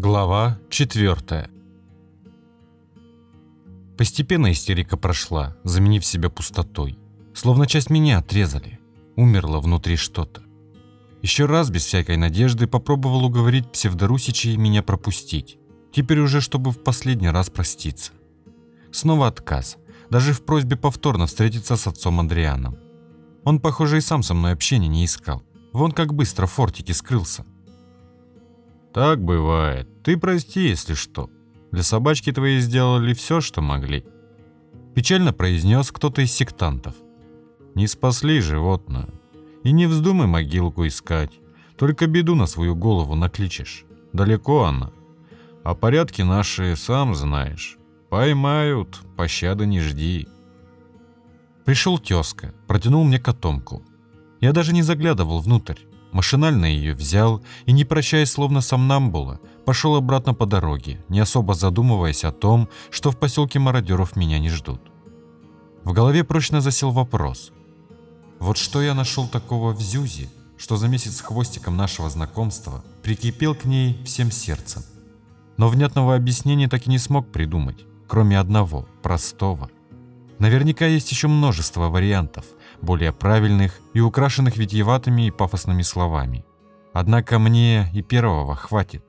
Глава 4 Постепенно истерика прошла, заменив себя пустотой. Словно часть меня отрезали. Умерло внутри что-то. Еще раз, без всякой надежды, попробовал уговорить псевдорусичей меня пропустить. Теперь уже, чтобы в последний раз проститься. Снова отказ. Даже в просьбе повторно встретиться с отцом Андрианом. Он, похоже, и сам со мной общения не искал. Вон как быстро в фортике скрылся. «Так бывает. Ты прости, если что. Для собачки твоей сделали все, что могли». Печально произнес кто-то из сектантов. «Не спасли животное. И не вздумай могилку искать. Только беду на свою голову накличешь. Далеко она. А порядки наши, сам знаешь. Поймают, пощады не жди». Пришел тезка, протянул мне котомку. Я даже не заглядывал внутрь. Машинально ее взял и, не прощаясь словно сомнамбула, пошел обратно по дороге, не особо задумываясь о том, что в поселке мародеров меня не ждут. В голове прочно засел вопрос. Вот что я нашел такого в Зюзе, что за месяц с хвостиком нашего знакомства прикипел к ней всем сердцем. Но внятного объяснения так и не смог придумать, кроме одного, простого. Наверняка есть еще множество вариантов, более правильных и украшенных витиеватыми и пафосными словами. Однако мне и первого хватит.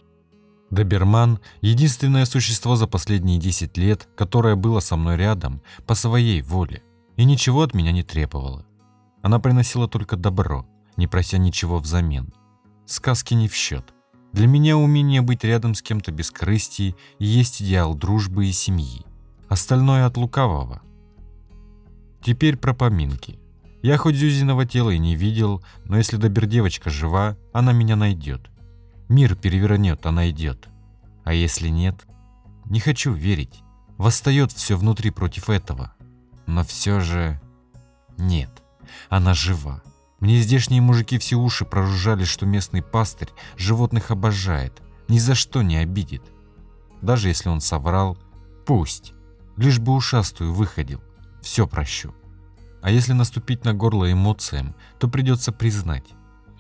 Доберман – единственное существо за последние 10 лет, которое было со мной рядом по своей воле и ничего от меня не требовало. Она приносила только добро, не прося ничего взамен. Сказки не в счет. Для меня умение быть рядом с кем-то без корысти и есть идеал дружбы и семьи. Остальное от лукавого. Теперь про поминки. Я хоть Зюзиного тела и не видел, но если добердевочка жива, она меня найдет. Мир перевернет, а найдет. А если нет? Не хочу верить. Восстает все внутри против этого. Но все же... Нет. Она жива. Мне здешние мужики все уши проружали, что местный пастырь животных обожает, ни за что не обидит. Даже если он соврал, пусть. Лишь бы ушастую выходил. Все прощу. А если наступить на горло эмоциям, то придется признать.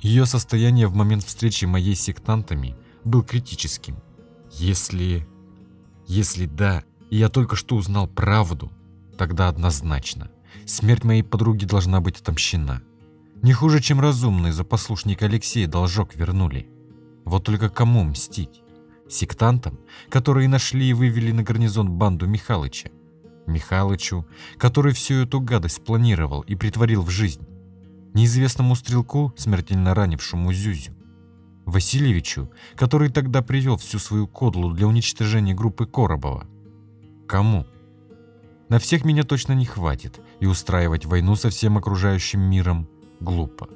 Ее состояние в момент встречи моей с сектантами был критическим. Если... Если да, и я только что узнал правду, тогда однозначно. Смерть моей подруги должна быть отомщена. Не хуже, чем разумный за послушника Алексея должок вернули. Вот только кому мстить? Сектантам, которые нашли и вывели на гарнизон банду Михалыча? Михалычу, который всю эту гадость планировал и притворил в жизнь, неизвестному стрелку, смертельно ранившему Зюзю, Васильевичу, который тогда привел всю свою кодлу для уничтожения группы Коробова. Кому? На всех меня точно не хватит, и устраивать войну со всем окружающим миром глупо.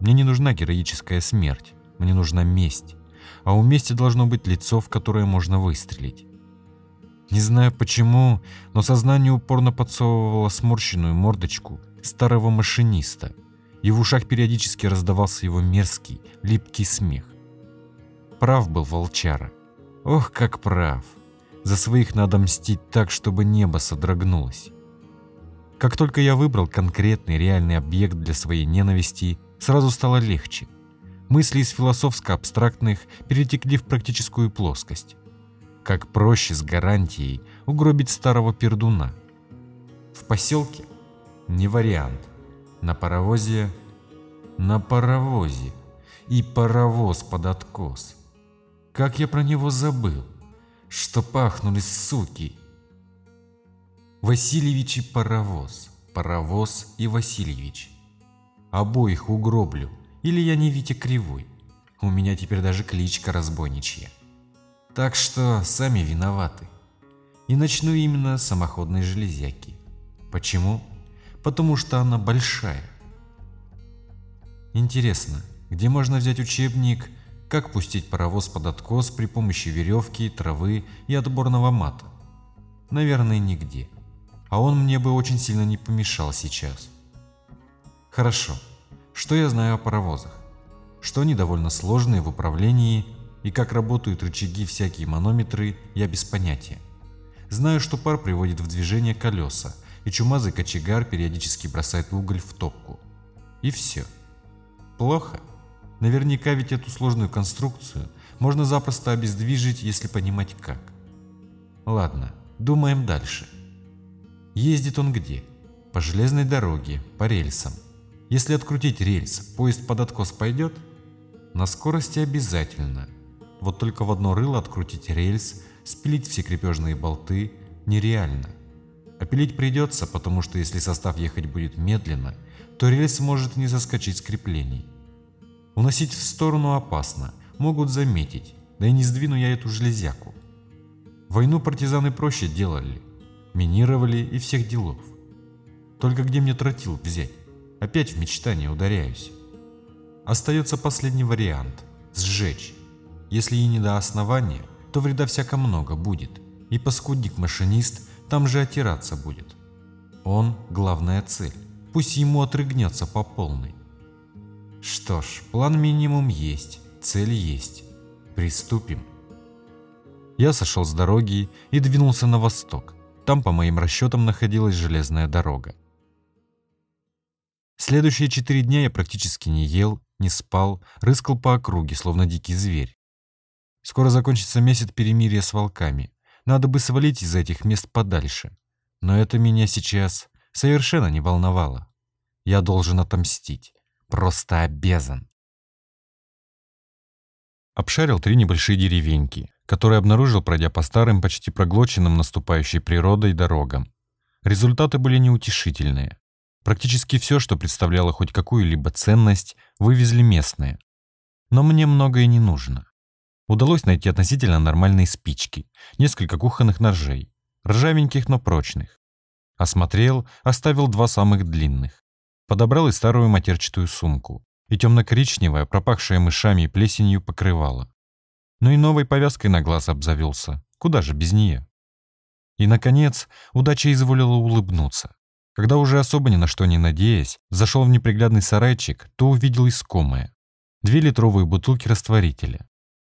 Мне не нужна героическая смерть, мне нужна месть, а у мести должно быть лицо, в которое можно выстрелить. Не знаю почему, но сознание упорно подсовывало сморщенную мордочку старого машиниста, и в ушах периодически раздавался его мерзкий, липкий смех. Прав был волчара. Ох, как прав. За своих надо мстить так, чтобы небо содрогнулось. Как только я выбрал конкретный реальный объект для своей ненависти, сразу стало легче. Мысли из философско-абстрактных перетекли в практическую плоскость как проще с гарантией угробить старого пердуна. В поселке не вариант. На паровозе... На паровозе. И паровоз под откос. Как я про него забыл. Что пахнули суки. Васильевич и паровоз. Паровоз и Васильевич. Обоих угроблю. Или я не Витя Кривой. У меня теперь даже кличка разбойничья. Так что сами виноваты. И начну именно с самоходной железяки. Почему? Потому что она большая. Интересно, где можно взять учебник «Как пустить паровоз под откос при помощи веревки, травы и отборного мата»? Наверное, нигде. А он мне бы очень сильно не помешал сейчас. Хорошо. Что я знаю о паровозах? Что они довольно сложные в управлении и как работают рычаги всякие манометры, я без понятия. Знаю, что пар приводит в движение колеса, и чумазый кочегар периодически бросает уголь в топку. И все. Плохо? Наверняка ведь эту сложную конструкцию можно запросто обездвижить, если понимать как. Ладно, думаем дальше. Ездит он где? По железной дороге, по рельсам. Если открутить рельс, поезд под откос пойдет? На скорости обязательно. Вот только в одно рыло открутить рельс, спилить все крепежные болты нереально. Опилить придется, потому что если состав ехать будет медленно, то рельс может не заскочить с креплений. Уносить в сторону опасно, могут заметить, да и не сдвину я эту железяку. Войну партизаны проще делали, минировали и всех делов. Только где мне тротил взять? Опять в мечтание ударяюсь. Остается последний вариант – сжечь. Если и не до основания, то вреда всяко много будет, и паскудник-машинист там же отираться будет. Он – главная цель, пусть ему отрыгнется по полной. Что ж, план минимум есть, цель есть. Приступим. Я сошел с дороги и двинулся на восток. Там, по моим расчетам, находилась железная дорога. Следующие четыре дня я практически не ел, не спал, рыскал по округе, словно дикий зверь. Скоро закончится месяц перемирия с волками. Надо бы свалить из этих мест подальше. Но это меня сейчас совершенно не волновало. Я должен отомстить. Просто обязан. Обшарил три небольшие деревеньки, которые обнаружил, пройдя по старым, почти проглоченным наступающей природой дорогам. Результаты были неутешительные. Практически все, что представляло хоть какую-либо ценность, вывезли местные. Но мне многое не нужно. Удалось найти относительно нормальные спички, несколько кухонных ножей, ржавеньких, но прочных. Осмотрел, оставил два самых длинных. Подобрал и старую матерчатую сумку, и темно-коричневое, пропахшее мышами и плесенью покрывало. Ну и новой повязкой на глаз обзавелся. Куда же без нее? И, наконец, удача изволила улыбнуться. Когда уже особо ни на что не надеясь, зашел в неприглядный сарайчик, то увидел искомое. Две литровые бутылки растворителя.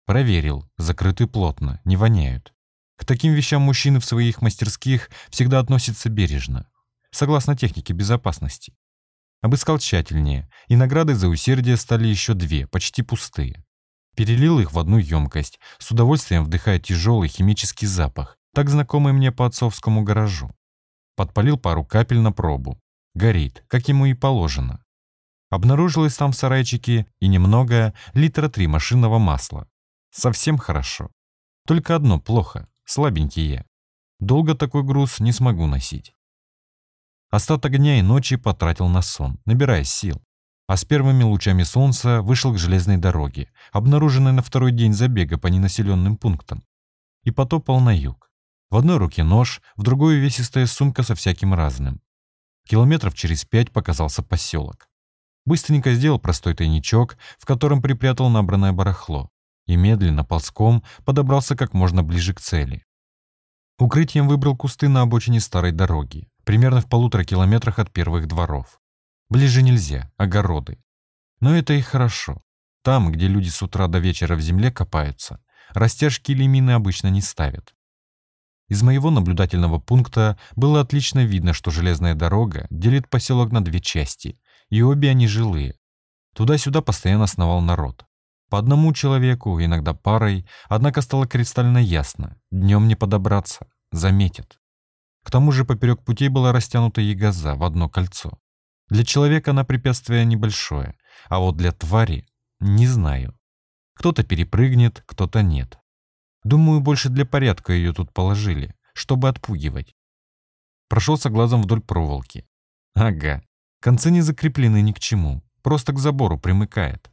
Проверил, закрыты плотно, не воняют. К таким вещам мужчины в своих мастерских всегда относятся бережно, согласно технике безопасности. Обыскал тщательнее, и наградой за усердие стали еще две, почти пустые. Перелил их в одну емкость, с удовольствием вдыхая тяжелый химический запах, так знакомый мне по отцовскому гаражу. Подпалил пару капель на пробу. Горит, как ему и положено. Обнаружилось там в сарайчике и немного литра три машинного масла. Совсем хорошо. Только одно плохо, слабенький я. Долго такой груз не смогу носить. Остаток дня и ночи потратил на сон, набирая сил. А с первыми лучами солнца вышел к железной дороге, обнаруженной на второй день забега по ненаселенным пунктам, и потопал на юг. В одной руке нож, в другой увесистая сумка со всяким разным. Километров через пять показался поселок. Быстренько сделал простой тайничок, в котором припрятал набранное барахло, и медленно, ползком, подобрался как можно ближе к цели. Укрытием выбрал кусты на обочине старой дороги, примерно в полутора километрах от первых дворов. Ближе нельзя, огороды. Но это и хорошо. Там, где люди с утра до вечера в земле копаются, растяжки или мины обычно не ставят. Из моего наблюдательного пункта было отлично видно, что железная дорога делит поселок на две части, и обе они жилые. Туда-сюда постоянно сновал народ. По одному человеку, иногда парой, однако стало кристально ясно. Днем не подобраться, заметят. К тому же поперек путей была растянута ягоза в одно кольцо. Для человека она препятствие небольшое, а вот для твари — не знаю. Кто-то перепрыгнет, кто-то нет. Думаю, больше для порядка ее тут положили, чтобы отпугивать. Прошелся глазом вдоль проволоки. Ага, концы не закреплены ни к чему, просто к забору примыкает.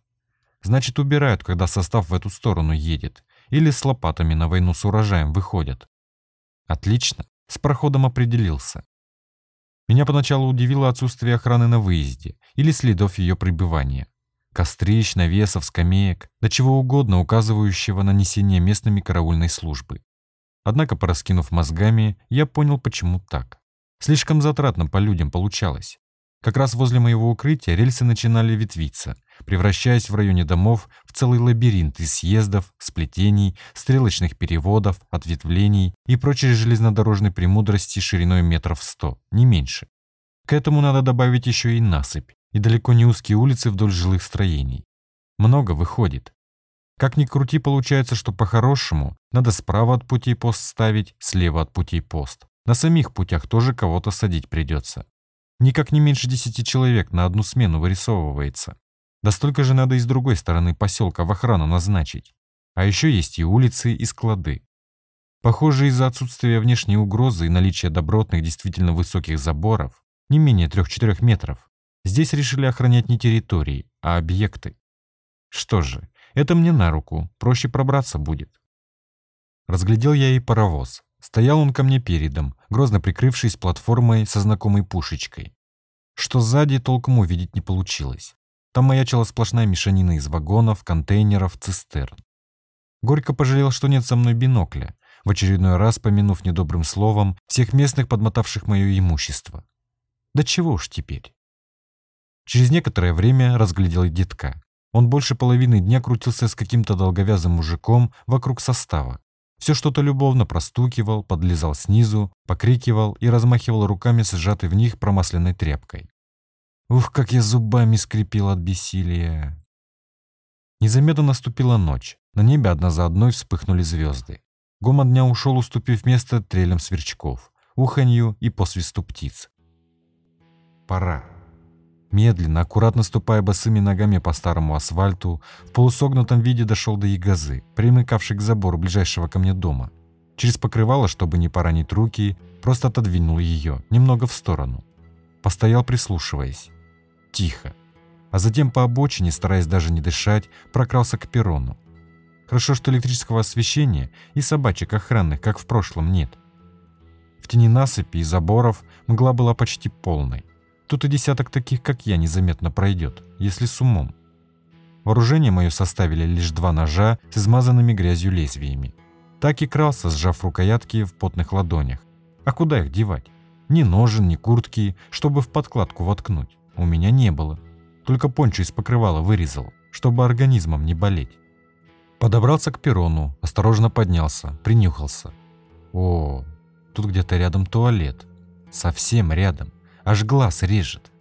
Значит, убирают, когда состав в эту сторону едет, или с лопатами на войну с урожаем выходят. Отлично, с проходом определился. Меня поначалу удивило отсутствие охраны на выезде или следов ее пребывания кострищ, навесов, скамеек, до чего угодно указывающего на несение местными караульной службы. Однако, пораскинув мозгами, я понял, почему так. Слишком затратно по людям получалось. Как раз возле моего укрытия рельсы начинали ветвиться, превращаясь в районе домов в целый лабиринт из съездов, сплетений, стрелочных переводов, ответвлений и прочей железнодорожной премудрости шириной метров сто, не меньше. К этому надо добавить еще и насыпь, и далеко не узкие улицы вдоль жилых строений. Много выходит. Как ни крути, получается, что по-хорошему надо справа от путей пост ставить, слева от путей пост. На самих путях тоже кого-то садить придется. Никак не меньше десяти человек на одну смену вырисовывается. Да столько же надо и с другой стороны поселка в охрану назначить. А еще есть и улицы, и склады. Похоже, из-за отсутствия внешней угрозы и наличия добротных, действительно высоких заборов, не менее 3-4 метров, здесь решили охранять не территории, а объекты. Что же, это мне на руку, проще пробраться будет. Разглядел я и паровоз. Стоял он ко мне передом, грозно прикрывшись платформой со знакомой пушечкой. Что сзади, толком увидеть не получилось. Там маячила сплошная мешанина из вагонов, контейнеров, цистерн. Горько пожалел, что нет со мной бинокля, в очередной раз помянув недобрым словом всех местных, подмотавших мое имущество. Да чего уж теперь. Через некоторое время разглядел и детка. Он больше половины дня крутился с каким-то долговязым мужиком вокруг состава. Все что-то любовно простукивал, подлезал снизу, покрикивал и размахивал руками сжатой в них промасленной тряпкой. Ух, как я зубами скрипел от бессилия. Незаметно наступила ночь. На небе одна за одной вспыхнули звезды. Гомон дня ушел, уступив место трелям сверчков, уханью и посвисту птиц. Пора. Медленно, аккуратно ступая босыми ногами по старому асфальту, в полусогнутом виде дошел до ягозы, примыкавшей к забору ближайшего ко мне дома. Через покрывало, чтобы не поранить руки, просто отодвинул ее немного в сторону. Постоял, прислушиваясь. Тихо. А затем по обочине, стараясь даже не дышать, прокрался к перрону. Хорошо, что электрического освещения и собачек охранных, как в прошлом, нет. В тени насыпи и заборов мгла была почти полной. Тут и десяток таких, как я, незаметно пройдет, если с умом. Вооружение мое составили лишь два ножа с измазанными грязью лезвиями. Так и крался, сжав рукоятки в потных ладонях. А куда их девать? Ни ножен, ни куртки, чтобы в подкладку воткнуть. У меня не было. Только пончо из покрывала вырезал, чтобы организмом не болеть. Подобрался к перрону, осторожно поднялся, принюхался. О, тут где-то рядом туалет. Совсем рядом. Аж глаз режет.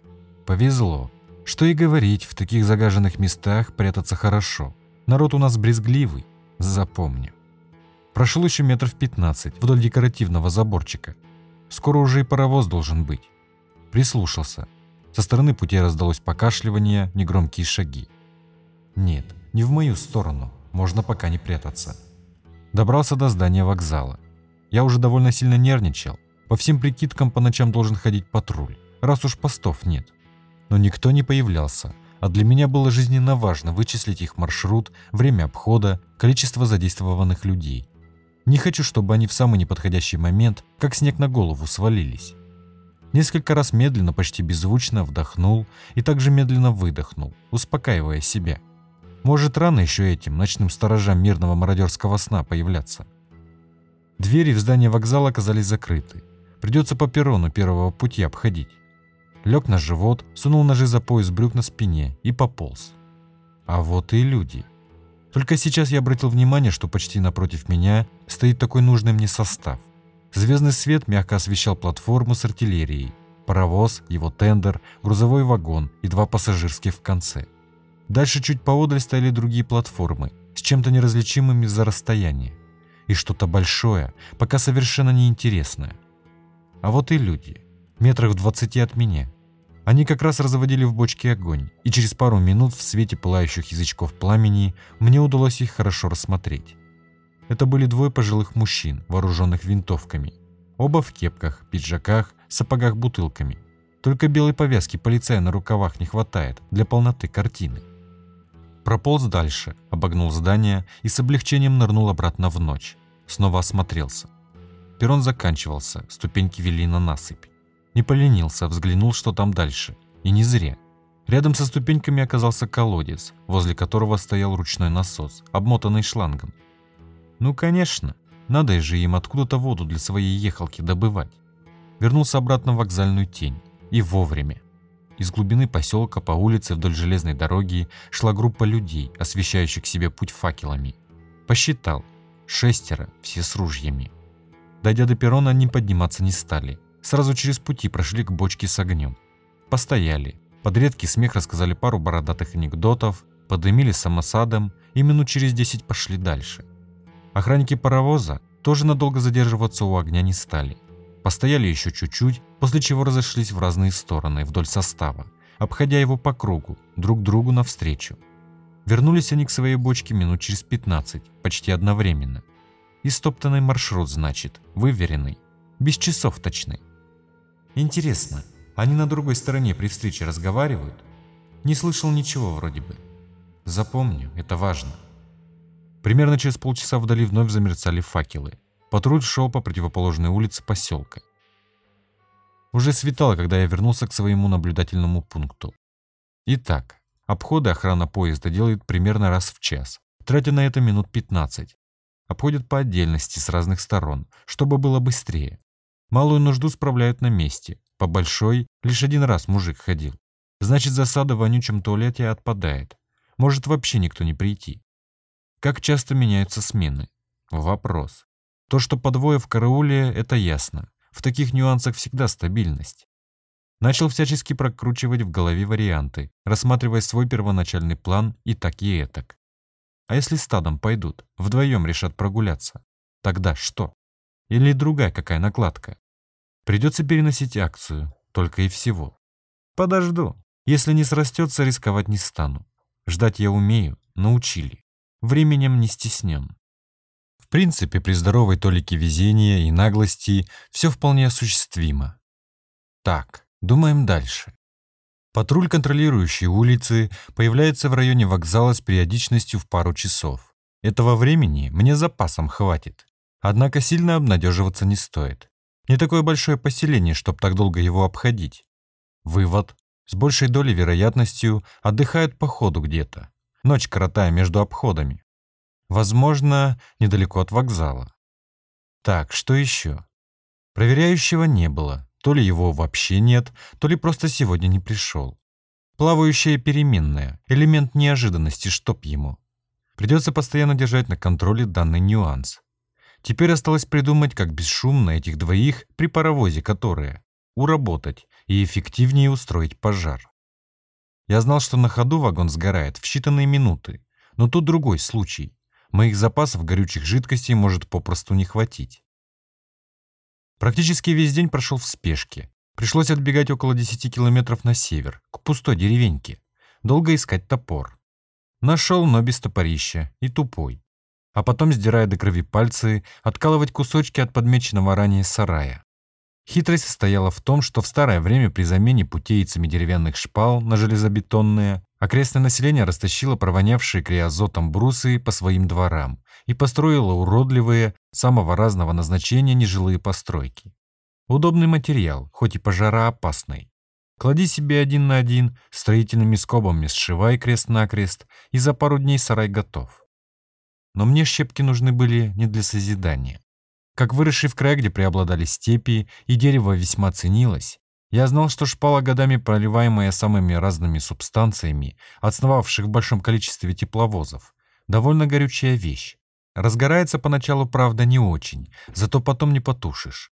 Повезло. Что и говорить, в таких загаженных местах прятаться хорошо. Народ у нас брезгливый. Запомню. Прошел еще метров 15 вдоль декоративного заборчика. Скоро уже и паровоз должен быть. Прислушался. Со стороны пути раздалось покашливание, негромкие шаги. Нет, не в мою сторону можно пока не прятаться. Добрался до здания вокзала. Я уже довольно сильно нервничал. По всем прикидкам по ночам должен ходить патруль, раз уж постов нет. Но никто не появлялся, а для меня было жизненно важно вычислить их маршрут, время обхода, количество задействованных людей. Не хочу, чтобы они в самый неподходящий момент, как снег на голову, свалились. Несколько раз медленно, почти беззвучно вдохнул и также медленно выдохнул, успокаивая себя – может, рано еще этим ночным сторожам мирного мародерского сна появляться. Двери в здание вокзала оказались закрыты. Придется по перрону первого пути обходить. Лег на живот, сунул ножи за пояс брюк на спине и пополз. А вот и люди. Только сейчас я обратил внимание, что почти напротив меня стоит такой нужный мне состав. Звездный свет мягко освещал платформу с артиллерией, паровоз, его тендер, грузовой вагон и два пассажирских в конце. Дальше чуть поодаль стояли другие платформы, с чем-то неразличимым из-за расстояния. И что-то большое, пока совершенно неинтересное. А вот и люди, метрах в двадцати от меня. Они как раз разводили в бочке огонь, и через пару минут в свете пылающих язычков пламени мне удалось их хорошо рассмотреть. Это были двое пожилых мужчин, вооруженных винтовками. Оба в кепках, пиджаках, сапогах бутылками. Только белой повязки полицая на рукавах не хватает для полноты картины. Прополз дальше, обогнул здание и с облегчением нырнул обратно в ночь. Снова осмотрелся. Перрон заканчивался, ступеньки вели на насыпь. Не поленился, взглянул, что там дальше. И не зря. Рядом со ступеньками оказался колодец, возле которого стоял ручной насос, обмотанный шлангом. Ну, конечно, надо же им откуда-то воду для своей ехалки добывать. Вернулся обратно в вокзальную тень. И вовремя. Из глубины поселка по улице вдоль железной дороги шла группа людей, освещающих себе путь факелами. Посчитал. Шестеро, все с ружьями. Дойдя до перрона, они подниматься не стали. Сразу через пути прошли к бочке с огнем. Постояли. Под редкий смех рассказали пару бородатых анекдотов, подымили самосадом и минут через десять пошли дальше. Охранники паровоза тоже надолго задерживаться у огня не стали. Постояли еще чуть-чуть, после чего разошлись в разные стороны вдоль состава, обходя его по кругу, друг другу навстречу. Вернулись они к своей бочке минут через 15, почти одновременно. И стоптанный маршрут, значит, выверенный, без часов точный. Интересно, они на другой стороне при встрече разговаривают? Не слышал ничего вроде бы. Запомню, это важно. Примерно через полчаса вдали вновь замерцали факелы. Патруль шел по противоположной улице поселка. Уже светало, когда я вернулся к своему наблюдательному пункту. Итак, обходы охрана поезда делает примерно раз в час, тратя на это минут 15. Обходят по отдельности с разных сторон, чтобы было быстрее. Малую нужду справляют на месте, по большой лишь один раз мужик ходил. Значит, засада в вонючем туалете отпадает. Может вообще никто не прийти. Как часто меняются смены? Вопрос. То, что по двое в карауле, это ясно. В таких нюансах всегда стабильность. Начал всячески прокручивать в голове варианты, рассматривая свой первоначальный план и так и этак. А если стадом пойдут, вдвоем решат прогуляться? Тогда что? Или другая какая накладка? Придется переносить акцию, только и всего. Подожду. Если не срастется, рисковать не стану. Ждать я умею, научили. Временем не стеснен. В принципе, при здоровой толике везения и наглости все вполне осуществимо. Так, думаем дальше. Патруль, контролирующий улицы, появляется в районе вокзала с периодичностью в пару часов. Этого времени мне запасом хватит. Однако сильно обнадеживаться не стоит. Не такое большое поселение, чтоб так долго его обходить. Вывод. С большей долей вероятностью отдыхают по ходу где-то, ночь коротая между обходами. Возможно, недалеко от вокзала. Так, что еще? Проверяющего не было. То ли его вообще нет, то ли просто сегодня не пришел. Плавающая переменная, элемент неожиданности, чтоб ему. Придется постоянно держать на контроле данный нюанс. Теперь осталось придумать, как бесшумно этих двоих при паровозе, которые, уработать и эффективнее устроить пожар. Я знал, что на ходу вагон сгорает в считанные минуты, но тут другой случай. Моих запасов горючих жидкостей может попросту не хватить. Практически весь день прошел в спешке. Пришлось отбегать около 10 километров на север, к пустой деревеньке. Долго искать топор. Нашел, но без топорища и тупой. А потом, сдирая до крови пальцы, откалывать кусочки от подмеченного ранее сарая. Хитрость состояла в том, что в старое время при замене путейцами деревянных шпал на железобетонные окрестное население растащило провонявшие криозотом брусы по своим дворам и построило уродливые, самого разного назначения нежилые постройки. Удобный материал, хоть и пожароопасный. Клади себе один на один, строительными скобами сшивай крест-накрест, и за пару дней сарай готов. Но мне щепки нужны были не для созидания. Как выросший в крае, где преобладали степи, и дерево весьма ценилось, я знал, что шпала, годами проливаемая самыми разными субстанциями, отсновавших в большом количестве тепловозов, довольно горючая вещь. Разгорается поначалу, правда, не очень, зато потом не потушишь.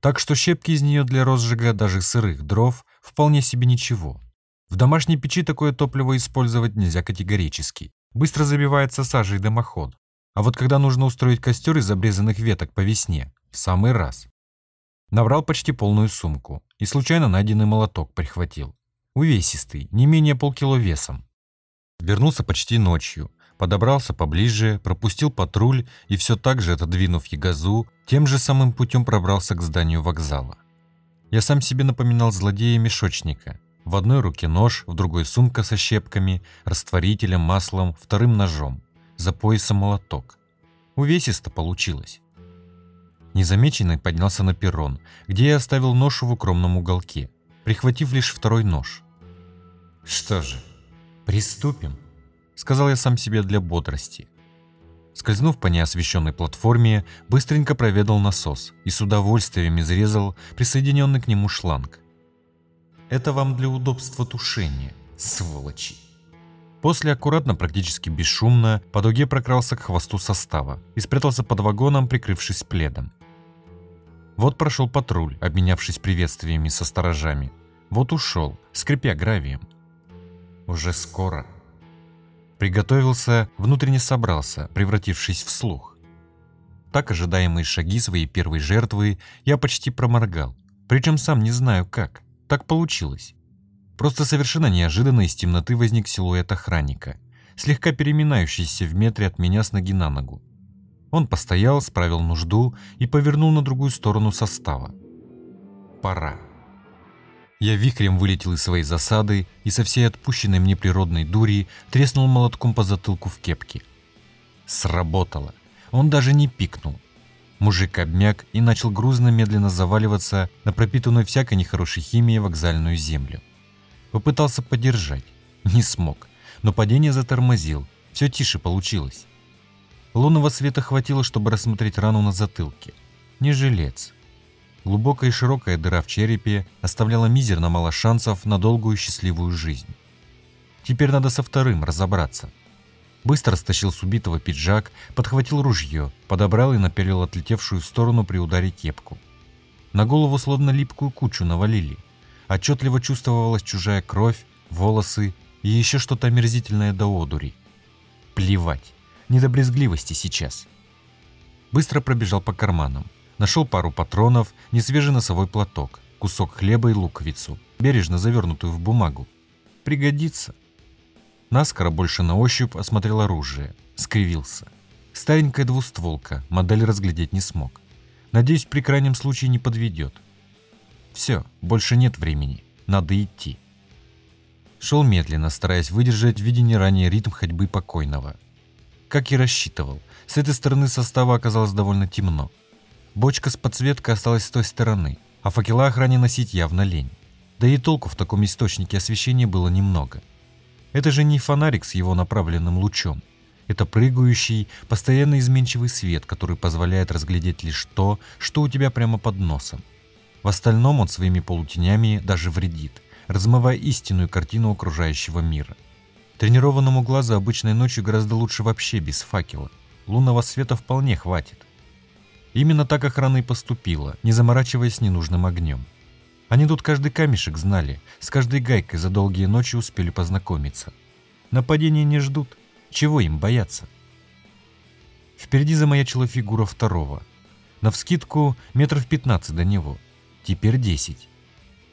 Так что щепки из нее для розжига даже сырых дров вполне себе ничего. В домашней печи такое топливо использовать нельзя категорически. Быстро забивается сажей дымоход. А вот когда нужно устроить костер из обрезанных веток по весне, в самый раз. Набрал почти полную сумку и случайно найденный молоток прихватил. Увесистый, не менее полкило весом. Вернулся почти ночью, подобрался поближе, пропустил патруль и все так же, отодвинув ягозу, тем же самым путем пробрался к зданию вокзала. Я сам себе напоминал злодея-мешочника. В одной руке нож, в другой сумка со щепками, растворителем, маслом, вторым ножом за поясом молоток. Увесисто получилось. Незамеченный поднялся на перрон, где я оставил нож в укромном уголке, прихватив лишь второй нож. «Что же, приступим», — сказал я сам себе для бодрости. Скользнув по неосвещенной платформе, быстренько проведал насос и с удовольствием изрезал присоединенный к нему шланг. «Это вам для удобства тушения, сволочи!» После аккуратно, практически бесшумно, по дуге прокрался к хвосту состава и спрятался под вагоном, прикрывшись пледом. Вот прошел патруль, обменявшись приветствиями со сторожами. Вот ушел, скрипя гравием. Уже скоро. Приготовился, внутренне собрался, превратившись в слух. Так ожидаемые шаги своей первой жертвы я почти проморгал. Причем сам не знаю как. Так получилось. Просто совершенно неожиданно из темноты возник силуэт охранника, слегка переминающийся в метре от меня с ноги на ногу. Он постоял, справил нужду и повернул на другую сторону состава. Пора. Я вихрем вылетел из своей засады и со всей отпущенной мне природной дури треснул молотком по затылку в кепке. Сработало. Он даже не пикнул. Мужик обмяк и начал грузно медленно заваливаться на пропитанную всякой нехорошей химией вокзальную землю. Попытался подержать. Не смог. Но падение затормозил. Все тише получилось. Лунного света хватило, чтобы рассмотреть рану на затылке. Не жилец. Глубокая и широкая дыра в черепе оставляла мизерно мало шансов на долгую счастливую жизнь. Теперь надо со вторым разобраться. Быстро стащил с убитого пиджак, подхватил ружье, подобрал и напялил отлетевшую в сторону при ударе кепку. На голову словно липкую кучу навалили. Отчетливо чувствовалась чужая кровь, волосы и еще что-то омерзительное до одури. Плевать, не до брезгливости сейчас. Быстро пробежал по карманам. Нашел пару патронов, несвежий носовой платок, кусок хлеба и луковицу, бережно завернутую в бумагу. Пригодится. Наскоро больше на ощупь осмотрел оружие. Скривился. Старенькая двустволка, модель разглядеть не смог. Надеюсь, при крайнем случае не подведет. Все, больше нет времени. Надо идти. Шел медленно, стараясь выдержать в видении ранее ритм ходьбы покойного. Как и рассчитывал, с этой стороны состава оказалось довольно темно. Бочка с подсветкой осталась с той стороны, а факела охране носить явно лень. Да и толку в таком источнике освещения было немного. Это же не фонарик с его направленным лучом. Это прыгающий, постоянно изменчивый свет, который позволяет разглядеть лишь то, что у тебя прямо под носом. В остальном он своими полутенями даже вредит, размывая истинную картину окружающего мира. Тренированному глазу обычной ночью гораздо лучше вообще без факела. Лунного света вполне хватит. Именно так охрана и поступила, не заморачиваясь ненужным огнем. Они тут каждый камешек знали, с каждой гайкой за долгие ночи успели познакомиться. Нападения не ждут, чего им бояться? Впереди замаячила фигура второго. Навскидку метров 15 до него – теперь 10.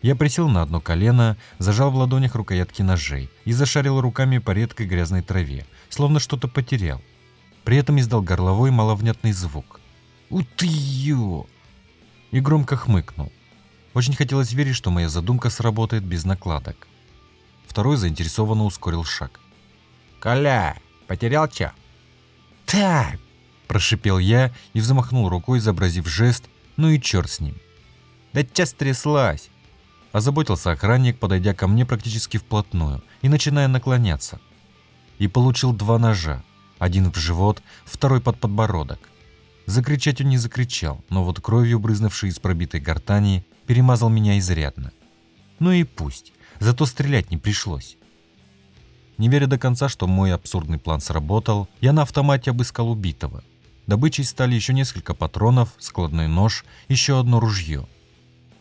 Я присел на одно колено, зажал в ладонях рукоятки ножей и зашарил руками по редкой грязной траве, словно что-то потерял. При этом издал горловой маловнятный звук. «У ты ё!» И громко хмыкнул. Очень хотелось верить, что моя задумка сработает без накладок. Второй заинтересованно ускорил шаг. «Коля, потерял чё?» «Так!» – прошипел я и взмахнул рукой, изобразив жест, ну и черт с ним. Да час тряслась!» Озаботился охранник, подойдя ко мне практически вплотную и начиная наклоняться. И получил два ножа. Один в живот, второй под подбородок. Закричать он не закричал, но вот кровью, брызнувшей из пробитой гортани, перемазал меня изрядно. Ну и пусть, зато стрелять не пришлось. Не веря до конца, что мой абсурдный план сработал, я на автомате обыскал убитого. Добычей стали еще несколько патронов, складной нож, еще одно ружье –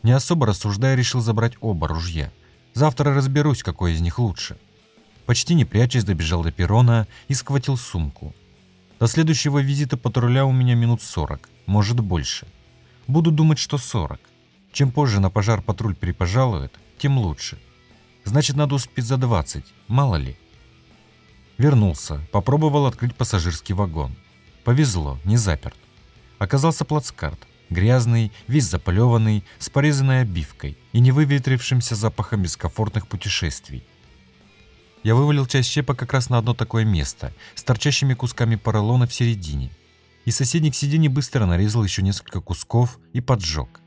не особо рассуждая, решил забрать оба ружья. Завтра разберусь, какой из них лучше. Почти не прячась, добежал до перрона и схватил сумку. До следующего визита патруля у меня минут 40, может больше. Буду думать, что 40. Чем позже на пожар патруль перепожалует, тем лучше. Значит, надо успеть за 20, мало ли. Вернулся, попробовал открыть пассажирский вагон. Повезло, не заперт. Оказался плацкарт. Грязный, весь заполеванный, с порезанной обивкой и невыветрившимся запахом бескомфортных путешествий. Я вывалил часть щепа как раз на одно такое место, с торчащими кусками поролона в середине. И соседник сидений быстро нарезал еще несколько кусков и поджег.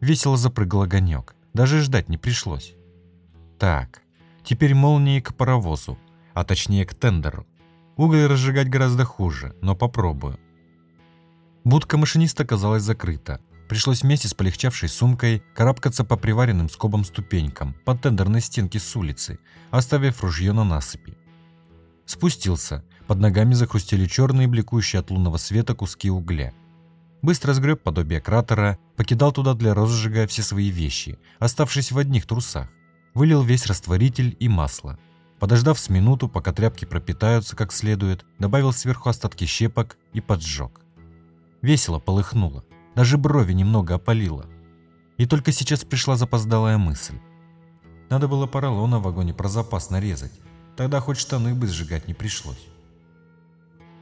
Весело запрыгал огонек, даже ждать не пришлось. Так, теперь молнии к паровозу, а точнее к тендеру. Уголь разжигать гораздо хуже, но попробую. Будка машиниста оказалась закрыта. Пришлось вместе с полегчавшей сумкой карабкаться по приваренным скобам ступенькам по тендерной стенке с улицы, оставив ружье на насыпи. Спустился. Под ногами захрустели черные, бликующие от лунного света куски угля. Быстро сгреб подобие кратера, покидал туда для розжига все свои вещи, оставшись в одних трусах. Вылил весь растворитель и масло. Подождав с минуту, пока тряпки пропитаются как следует, добавил сверху остатки щепок и поджег. Весело полыхнуло, даже брови немного опалило. И только сейчас пришла запоздалая мысль. Надо было поролона в вагоне про запас нарезать, тогда хоть штаны бы сжигать не пришлось.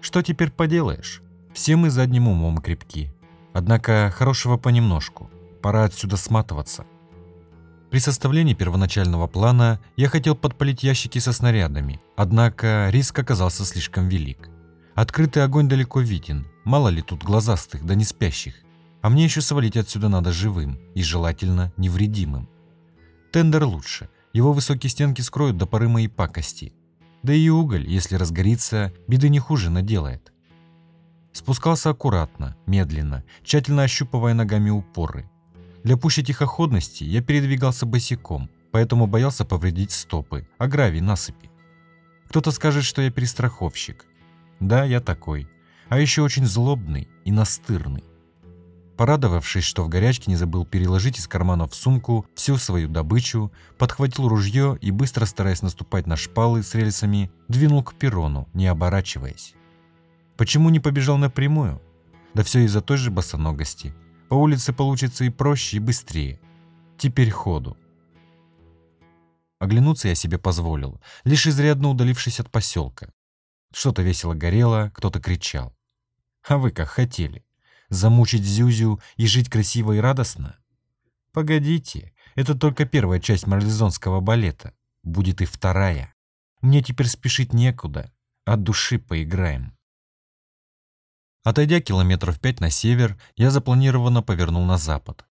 Что теперь поделаешь? Все мы задним умом крепки. Однако хорошего понемножку. Пора отсюда сматываться. При составлении первоначального плана я хотел подпалить ящики со снарядами, однако риск оказался слишком велик. Открытый огонь далеко виден, мало ли тут глазастых да не спящих. А мне еще свалить отсюда надо живым и желательно невредимым. Тендер лучше, его высокие стенки скроют до поры моей пакости. Да и уголь, если разгорится, беды не хуже наделает. Спускался аккуратно, медленно, тщательно ощупывая ногами упоры, для пущей тихоходности я передвигался босиком, поэтому боялся повредить стопы, а гравий насыпи. Кто-то скажет, что я перестраховщик. Да, я такой. А еще очень злобный и настырный. Порадовавшись, что в горячке не забыл переложить из кармана в сумку всю свою добычу, подхватил ружье и, быстро стараясь наступать на шпалы с рельсами, двинул к перрону, не оборачиваясь. Почему не побежал напрямую? Да все из-за той же босоногости. По улице получится и проще, и быстрее. Теперь ходу. Оглянуться я себе позволил, лишь изрядно удалившись от поселка. Что-то весело горело, кто-то кричал. А вы как хотели? Замучить Зюзю и жить красиво и радостно? Погодите, это только первая часть марлезонского балета. Будет и вторая. Мне теперь спешить некуда. От души поиграем. Отойдя километров пять на север, я запланированно повернул на запад.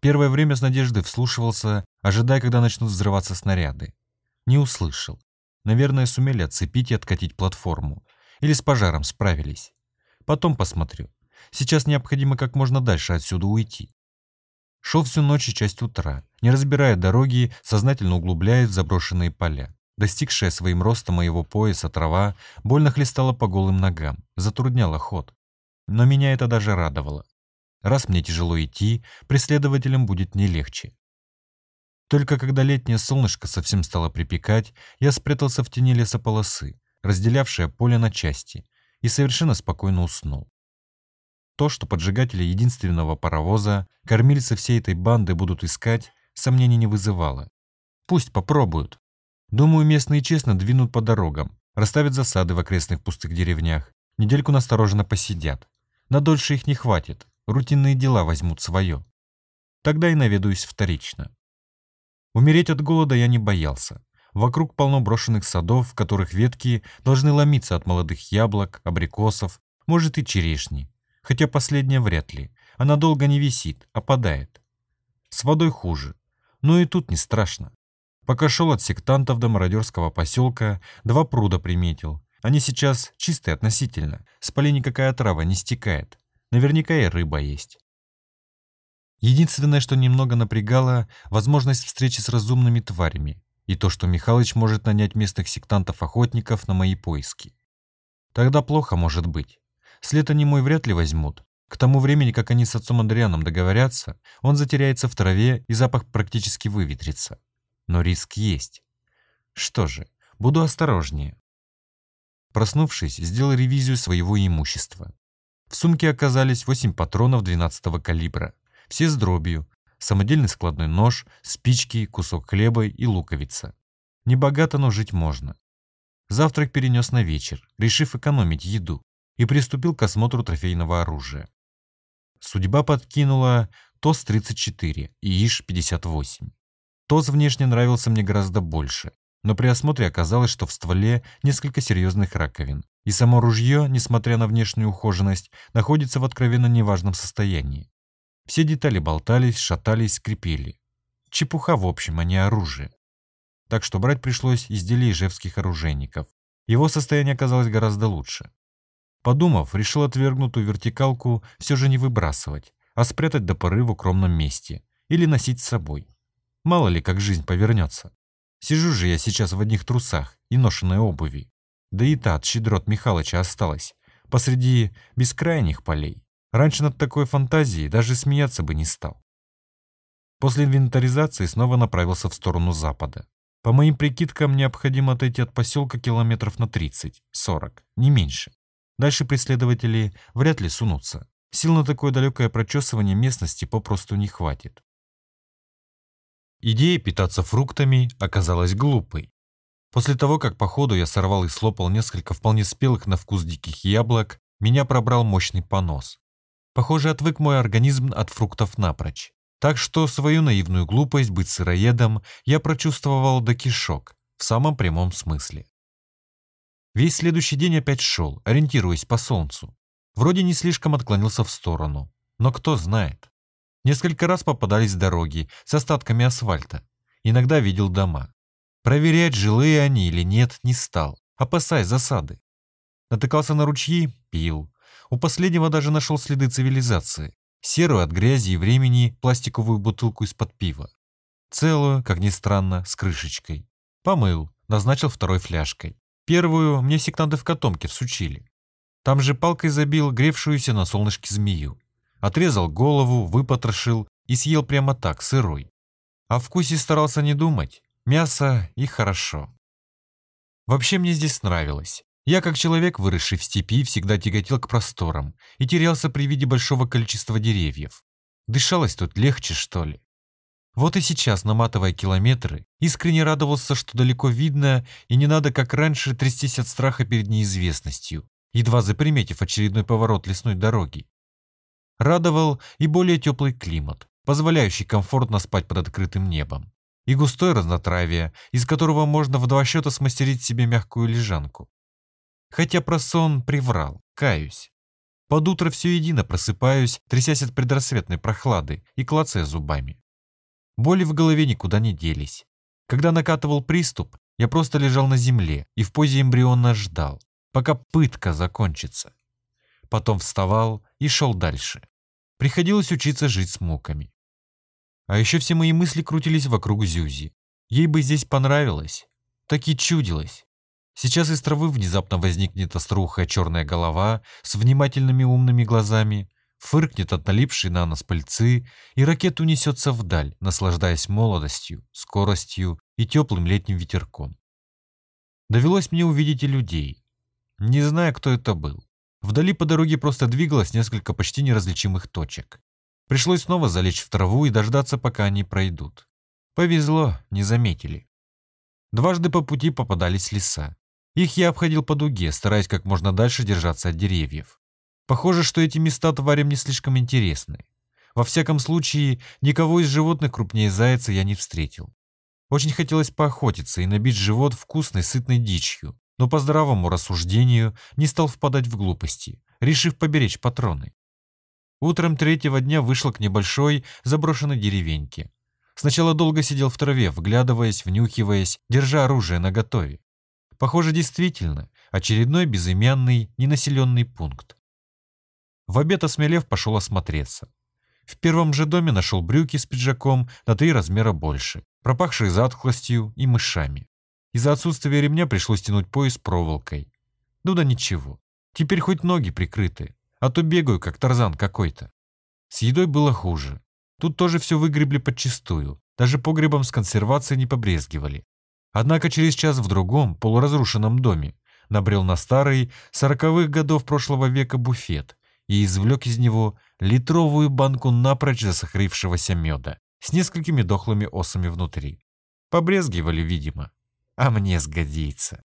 Первое время с надеждой вслушивался, ожидая, когда начнут взрываться снаряды. Не услышал. Наверное, сумели отцепить и откатить платформу. Или с пожаром справились. Потом посмотрю. Сейчас необходимо как можно дальше отсюда уйти. Шел всю ночь и часть утра, не разбирая дороги, сознательно углубляясь в заброшенные поля. Достигшая своим ростом моего пояса трава больно хлестала по голым ногам, затрудняла ход. Но меня это даже радовало. Раз мне тяжело идти, преследователям будет не легче. Только когда летнее солнышко совсем стало припекать, я спрятался в тени лесополосы, разделявшее поле на части, и совершенно спокойно уснул. То, что поджигатели единственного паровоза, кормильцы всей этой банды будут искать, сомнений не вызывало. Пусть попробуют. Думаю, местные честно двинут по дорогам, расставят засады в окрестных пустых деревнях, недельку настороженно посидят, на дольше их не хватит, рутинные дела возьмут свое. Тогда и наведаюсь вторично. Умереть от голода я не боялся. Вокруг полно брошенных садов, в которых ветки должны ломиться от молодых яблок, абрикосов, может и черешни. Хотя последняя вряд ли. Она долго не висит, опадает. С водой хуже. Но и тут не страшно. Пока шел от сектантов до мародерского поселка, два пруда приметил, они сейчас чистые относительно, с полей никакая трава не стекает. Наверняка и рыба есть. Единственное, что немного напрягало, возможность встречи с разумными тварями и то, что Михалыч может нанять местных сектантов-охотников на мои поиски. Тогда плохо может быть. След они мой вряд ли возьмут. К тому времени, как они с отцом Андрианом договорятся, он затеряется в траве и запах практически выветрится. Но риск есть. Что же, буду осторожнее. Проснувшись, сделал ревизию своего имущества. В сумке оказались 8 патронов 12 калибра, все с дробью, самодельный складной нож, спички, кусок хлеба и луковица. Небогато, но жить можно. Завтрак перенес на вечер, решив экономить еду, и приступил к осмотру трофейного оружия. Судьба подкинула ТОС-34 и ИШ-58. ТОС внешне нравился мне гораздо больше, но при осмотре оказалось, что в стволе несколько серьезных раковин, и само ружье, несмотря на внешнюю ухоженность, находится в откровенно неважном состоянии. Все детали болтались, шатались, скрипели. Чепуха, в общем, а не оружие. Так что брать пришлось изделие ижевских оружейников. Его состояние оказалось гораздо лучше. Подумав, решил отвергнутую вертикалку все же не выбрасывать, а спрятать до поры в укромном месте или носить с собой. Мало ли, как жизнь повернется. Сижу же я сейчас в одних трусах и ношенной обуви. Да и та от щедрот Михалыча осталась, посреди бескрайних полей. Раньше над такой фантазией даже смеяться бы не стал. После инвентаризации снова направился в сторону запада. По моим прикидкам, необходимо отойти от поселка километров на 30-40, не меньше. Дальше преследователи вряд ли сунутся. Сил на такое далекое прочесывание местности попросту не хватит. Идея питаться фруктами оказалась глупой. После того, как по ходу я сорвал и слопал несколько вполне спелых на вкус диких яблок, меня пробрал мощный понос. Похоже, отвык мой организм от фруктов напрочь. Так что свою наивную глупость быть сыроедом я прочувствовал до кишок, в самом прямом смысле. Весь следующий день опять шел, ориентируясь по солнцу. Вроде не слишком отклонился в сторону, но кто знает. Несколько раз попадались дороги с остатками асфальта. Иногда видел дома. Проверять, жилые они или нет, не стал, опасаясь засады. Натыкался на ручьи – пил. У последнего даже нашел следы цивилизации. Серую от грязи и времени пластиковую бутылку из-под пива. Целую, как ни странно, с крышечкой. Помыл, назначил второй фляжкой. Первую мне сектанты в котомке всучили. Там же палкой забил гревшуюся на солнышке змею. Отрезал голову, выпотрошил и съел прямо так, сырой. О вкусе старался не думать. Мясо и хорошо. Вообще мне здесь нравилось. Я, как человек, выросший в степи, всегда тяготел к просторам и терялся при виде большого количества деревьев. Дышалось тут легче, что ли. Вот и сейчас, наматывая километры, искренне радовался, что далеко видно, и не надо, как раньше, трястись от страха перед неизвестностью, едва заприметив очередной поворот лесной дороги. Радовал и более теплый климат, позволяющий комфортно спать под открытым небом, и густое разнотравие, из которого можно в два счета смастерить себе мягкую лежанку. Хотя про сон приврал, каюсь. Под утро все едино просыпаюсь, трясясь от предрассветной прохлады и клацая зубами. Боли в голове никуда не делись. Когда накатывал приступ, я просто лежал на земле и в позе эмбриона ждал, пока пытка закончится. Потом вставал и шел дальше. Приходилось учиться жить с муками. А еще все мои мысли крутились вокруг Зюзи. Ей бы здесь понравилось. Так и чудилось. Сейчас из травы внезапно возникнет острухая черная голова с внимательными умными глазами, фыркнет от налипшей на нос пыльцы, и ракета унесется вдаль, наслаждаясь молодостью, скоростью и теплым летним ветерком. Довелось мне увидеть и людей. Не знаю, кто это был. Вдали по дороге просто двигалось несколько почти неразличимых точек. Пришлось снова залечь в траву и дождаться, пока они пройдут. Повезло, не заметили. Дважды по пути попадались леса. Их я обходил по дуге, стараясь как можно дальше держаться от деревьев. Похоже, что эти места тварям не слишком интересны. Во всяком случае, никого из животных крупнее зайца я не встретил. Очень хотелось поохотиться и набить живот вкусной, сытной дичью, но по здравому рассуждению не стал впадать в глупости, решив поберечь патроны. Утром третьего дня вышел к небольшой заброшенной деревеньке. Сначала долго сидел в траве, вглядываясь, внюхиваясь, держа оружие наготове. Похоже, действительно, очередной безымянный, ненаселенный пункт. В обед осмелев пошел осмотреться. В первом же доме нашел брюки с пиджаком на три размера больше, пропахшие затхлостью и мышами. Из-за отсутствия ремня пришлось тянуть пояс проволокой. Ну да ничего. Теперь хоть ноги прикрыты, а то бегаю, как тарзан какой-то. С едой было хуже. Тут тоже все выгребли подчистую. Даже погребом с консервацией не побрезгивали. Однако через час в другом, полуразрушенном доме, набрел на старый, сороковых годов прошлого века буфет, и извлек из него литровую банку напрочь засахарившегося меда с несколькими дохлыми осами внутри. Побрезгивали, видимо. А мне сгодится.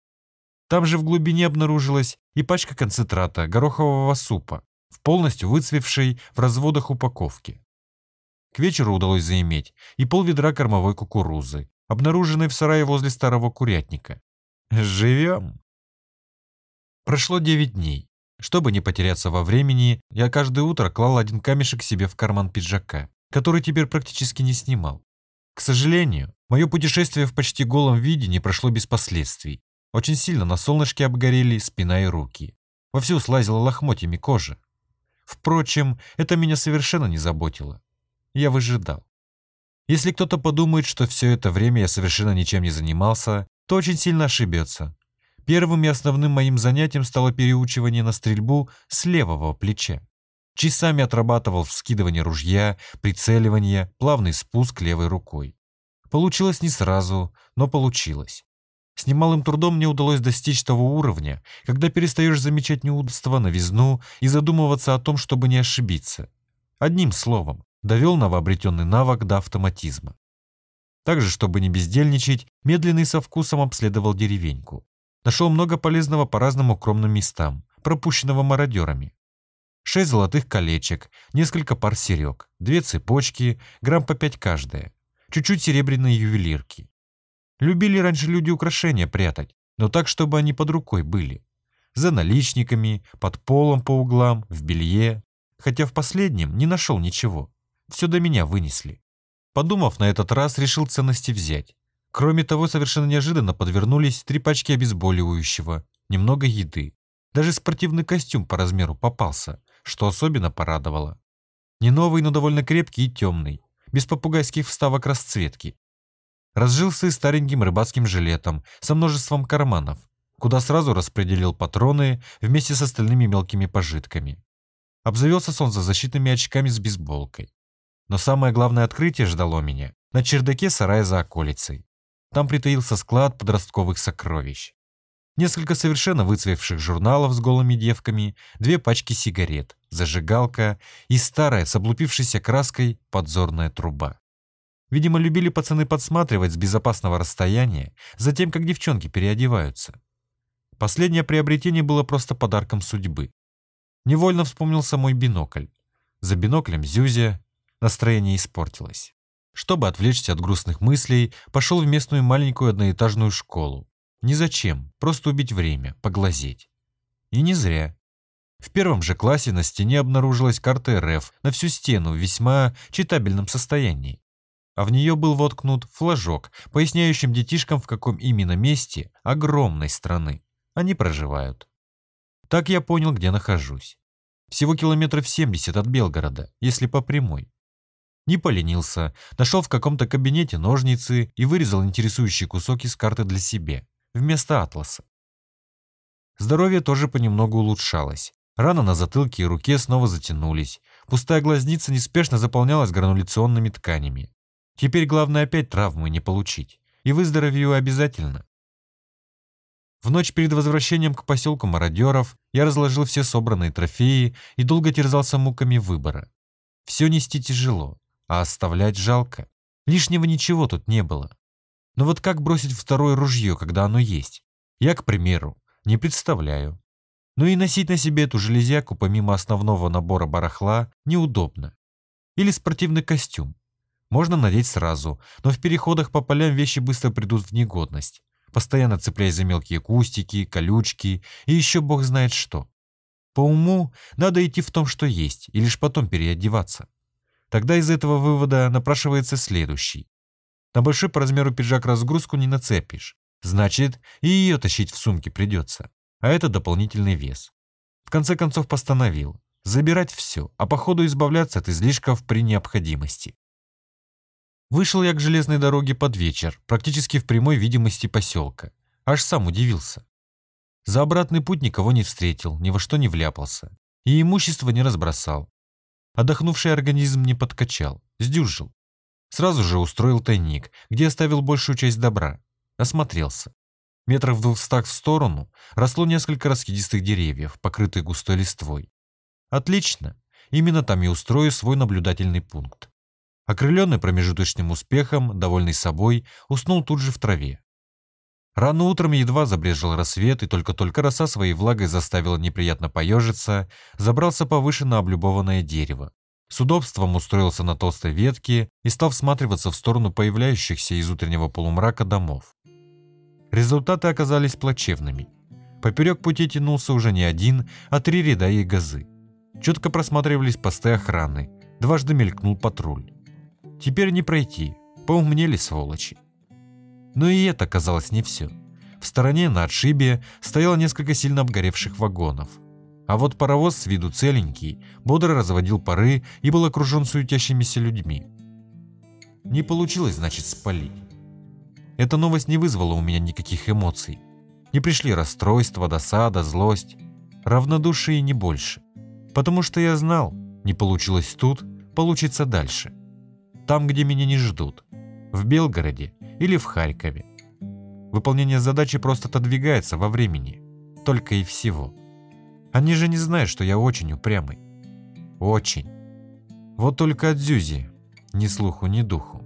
Там же в глубине обнаружилась и пачка концентрата горохового супа в полностью выцвевшей в разводах упаковке. К вечеру удалось заиметь и полведра кормовой кукурузы, обнаруженной в сарае возле старого курятника. Живем. Прошло девять дней. Чтобы не потеряться во времени, я каждое утро клал один камешек себе в карман пиджака, который теперь практически не снимал. К сожалению, мое путешествие в почти голом виде не прошло без последствий. Очень сильно на солнышке обгорели спина и руки. Вовсю слазила лохмотьями кожа. Впрочем, это меня совершенно не заботило. Я выжидал. Если кто-то подумает, что все это время я совершенно ничем не занимался, то очень сильно ошибется. Первым и основным моим занятием стало переучивание на стрельбу с левого плеча. Часами отрабатывал вскидывание ружья, прицеливание, плавный спуск левой рукой. Получилось не сразу, но получилось. С немалым трудом мне удалось достичь того уровня, когда перестаешь замечать неудобства, новизну и задумываться о том, чтобы не ошибиться. Одним словом, довел новообретенный навык до автоматизма. Также, чтобы не бездельничать, медленный со вкусом обследовал деревеньку. Нашел много полезного по разным укромным местам, пропущенного мародерами. Шесть золотых колечек, несколько пар серег, две цепочки, грамм по пять каждая, чуть-чуть серебряные ювелирки. Любили раньше люди украшения прятать, но так, чтобы они под рукой были. За наличниками, под полом по углам, в белье. Хотя в последнем не нашел ничего. Все до меня вынесли. Подумав на этот раз, решил ценности взять. Кроме того, совершенно неожиданно подвернулись три пачки обезболивающего, немного еды. Даже спортивный костюм по размеру попался, что особенно порадовало. Не новый, но довольно крепкий и темный, без попугайских вставок расцветки. Разжился и стареньким рыбацким жилетом со множеством карманов, куда сразу распределил патроны вместе с остальными мелкими пожитками. Обзавелся солнцезащитными очками с бейсболкой. Но самое главное открытие ждало меня на чердаке сарая за околицей. Там притаился склад подростковых сокровищ. Несколько совершенно выцвевших журналов с голыми девками, две пачки сигарет, зажигалка и старая с облупившейся краской подзорная труба. Видимо, любили пацаны подсматривать с безопасного расстояния за тем, как девчонки переодеваются. Последнее приобретение было просто подарком судьбы. Невольно вспомнился мой бинокль. За биноклем Зюзя, Настроение испортилось. Чтобы отвлечься от грустных мыслей, пошел в местную маленькую одноэтажную школу. Ни зачем, просто убить время, поглазеть. И не зря. В первом же классе на стене обнаружилась карта РФ на всю стену в весьма читабельном состоянии. А в нее был воткнут флажок, поясняющим детишкам, в каком именно месте огромной страны они проживают. Так я понял, где нахожусь. Всего километров 70 от Белгорода, если по прямой. Не поленился, нашел в каком-то кабинете ножницы и вырезал интересующий кусок из карты для себя, вместо атласа. Здоровье тоже понемногу улучшалось. Раны на затылке и руке снова затянулись. Пустая глазница неспешно заполнялась грануляционными тканями. Теперь главное опять травмы не получить. И выздоровею обязательно. В ночь перед возвращением к поселку мародеров я разложил все собранные трофеи и долго терзался муками выбора. Все нести тяжело а оставлять жалко. Лишнего ничего тут не было. Но вот как бросить второе ружье, когда оно есть? Я, к примеру, не представляю. Ну и носить на себе эту железяку помимо основного набора барахла неудобно. Или спортивный костюм. Можно надеть сразу, но в переходах по полям вещи быстро придут в негодность, постоянно цепляясь за мелкие кустики, колючки и еще бог знает что. По уму надо идти в том, что есть, и лишь потом переодеваться. Тогда из этого вывода напрашивается следующий. На большой по размеру пиджак разгрузку не нацепишь. Значит, и ее тащить в сумке придется. А это дополнительный вес. В конце концов постановил. Забирать все, а по ходу избавляться от излишков при необходимости. Вышел я к железной дороге под вечер, практически в прямой видимости поселка. Аж сам удивился. За обратный путь никого не встретил, ни во что не вляпался. И имущество не разбросал. Отдохнувший организм не подкачал, сдюжил. Сразу же устроил тайник, где оставил большую часть добра. Осмотрелся. Метров в двухстах в сторону росло несколько раскидистых деревьев, покрытых густой листвой. Отлично. Именно там и устрою свой наблюдательный пункт. Окрыленный промежуточным успехом, довольный собой, уснул тут же в траве. Рано утром едва забрежил рассвет, и только-только роса своей влагой заставила неприятно поежиться, забрался повыше на облюбованное дерево. С удобством устроился на толстой ветке и стал всматриваться в сторону появляющихся из утреннего полумрака домов. Результаты оказались плачевными. Поперек пути тянулся уже не один, а три ряда ягозы. Четко просматривались посты охраны, дважды мелькнул патруль. Теперь не пройти, поумнели сволочи. Но и это казалось не все. В стороне на отшибе стояло несколько сильно обгоревших вагонов. А вот паровоз с виду целенький, бодро разводил пары и был окружен суетящимися людьми. Не получилось, значит, спалить. Эта новость не вызвала у меня никаких эмоций. Не пришли расстройства, досада, злость. Равнодушие не больше. Потому что я знал, не получилось тут, получится дальше. Там, где меня не ждут. В Белгороде или в Харькове. Выполнение задачи просто отодвигается во времени. Только и всего. Они же не знают, что я очень упрямый. Очень. Вот только от Зюзи ни слуху, ни духу.